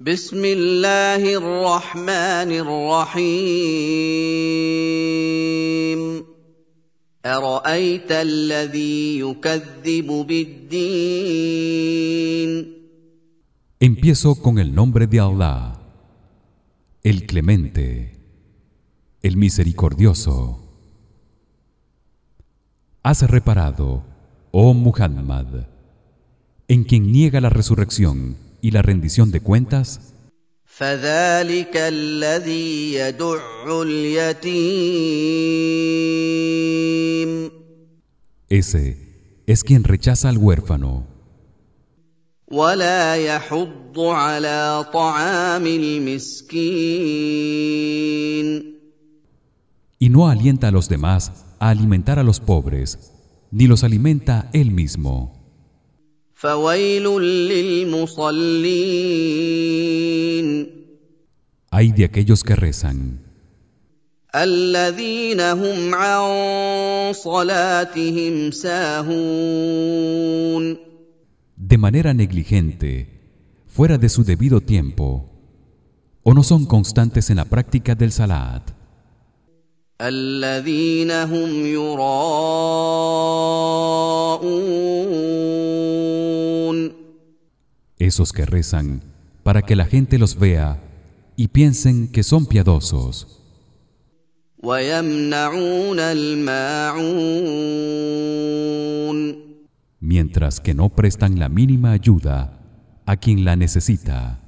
بسم الله الرحمن الرحيم ارايت الذي يكذب بالدين Empiezo con el nombre de Allah, el Clemente, el Misericordioso. Has reparado, oh Muhammad, en quien niega la resurrección y la rendición de cuentas. فذلك الذي يدع اليتيم Ese es quien rechaza al huérfano ولا يحض على طعام المسكين y no alienta a los demás a alimentar a los pobres, ni los alimenta él mismo. فويل للمصلين Hay de aquellos que rezan, الذين هم عن صلاتهم ساهون de manera negligente, fuera de su debido tiempo, o no son constantes en la práctica del salat, الذين هم يراءون esos que rezan para que la gente los vea y piensen que son piadosos. mientras que no prestan la mínima ayuda a quien la necesita.